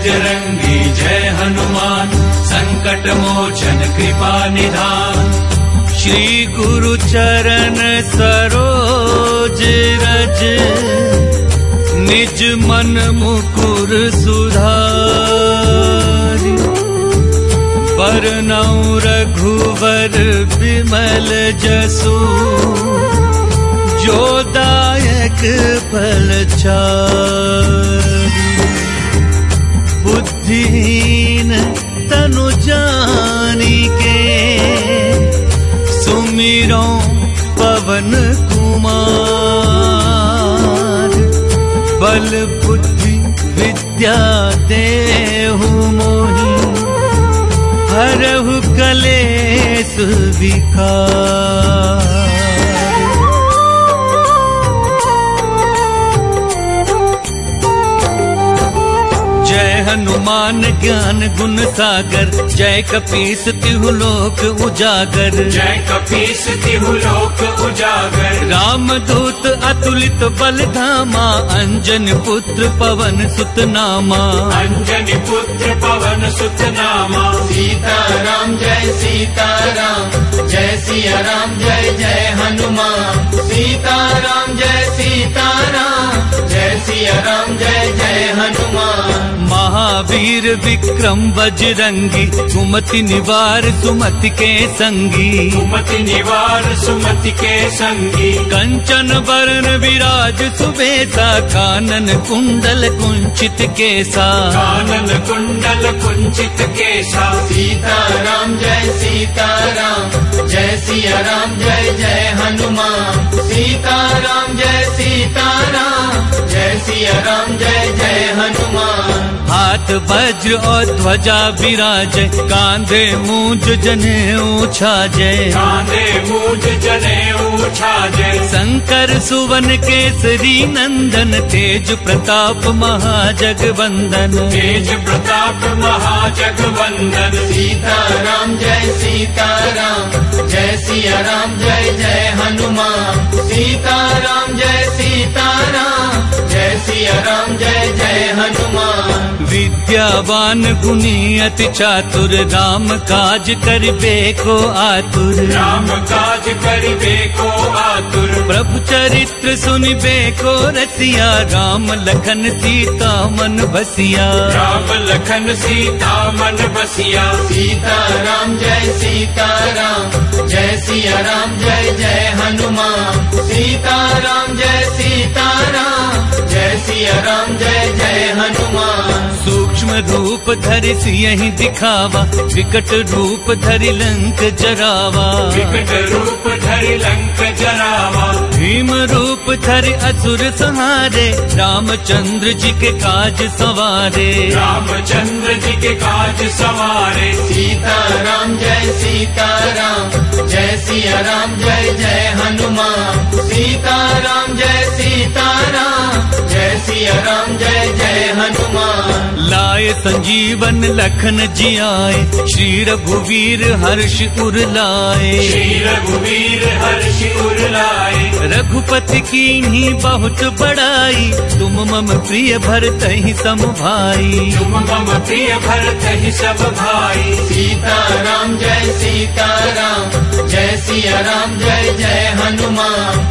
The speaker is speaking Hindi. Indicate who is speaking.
Speaker 1: बजरंगी जय हनुमान संकट मोचन कृपा निधान।
Speaker 2: श्री गुरु चरण सरोज रज निज मन मुकुर रघुवर विमल जसु जो दायक फल बुद्धिहीन तनु जानिके सुमिरो पवन कुमार। बल बुद्धि विद्या देहु मोहि। हरहु कलेस विकार। हनुमान ज्ञान गुण सागर जय कपीस तिहु लोक उजागर।
Speaker 1: जय कपीस तिहु लोक उजागर।
Speaker 2: राम दूत अतुलित बल धामा अंजन पुत्र पवन सुत नामा
Speaker 1: अंजनी पुत्र पवन सुत नामा
Speaker 3: सीता राम जय सीताराम जय सिया राम जय जय हनुमान। सीताराम जय
Speaker 2: महावीर विक्रम बजरंगी कुमति निवार सुमति के संगी।
Speaker 1: सुमति निवार सुमति के संगी।
Speaker 2: कंचन वरण विराज सुबेसा कानन कुंडल कुंचित केसा।
Speaker 1: कानन कुंडल कुंचित केसा।
Speaker 3: सीता राम जय सीताराम जय सिया राम जय जय हनुमान। सीता राम जय सीताराम जय सिया राम जय
Speaker 2: हाथ वज्र और ध्वजा विराज। कांधे मूंज जने छाजय
Speaker 1: कांधे मूज जने उछा जय
Speaker 2: शंकर सुवन केसरी नंदन तेज प्रताप महाजगवंदन।
Speaker 1: तेज प्रताप महाजगवंदन।
Speaker 3: सीताराम जय सीताराम। जय सिया राम जय जय हनुमान। सीताराम
Speaker 2: विद्यावान गुणी अति चातुर राम काज करबे को आतुर।
Speaker 1: राम काज करिबे को आतुर।
Speaker 2: प्रभु चरित्र सुनबे को रसिया राम लखन सीता मन बसिया।
Speaker 1: राम लखन सीता मन बसिया।
Speaker 3: सीता राम जय सीता राम। जय सिया राम जय जय हनुमान। सीता राम जय सीता राम। जय सिया राम जय जय हनुमान।
Speaker 2: रूप धरि सियहि दिखावा विकट रूप धरि लंक जरावा।
Speaker 1: विकट रूप धरि लंक जरावा।
Speaker 2: भीम रूप धरि असुर संहारे रामचंद्र जी के काज सवारे।
Speaker 1: रामचंद्र जी के काज सवारे।
Speaker 3: सीता राम जय सीता राम जय सिया राम जय जय हनुमान।
Speaker 2: सीताराम लाए संजीवन लखन जियाए श्री रघुवीर हर्ष उर लाए
Speaker 1: श्री रघुवीर हर्ष उर लाए
Speaker 2: रघुपति की ही बहुत बड़ाई तुम मम प्रिय भरत ही सम भाई।
Speaker 1: तुम मम प्रिय भरत ही सब भाई।
Speaker 3: सीता राम जय सीता राम जय सिया राम जय जय हनुमान।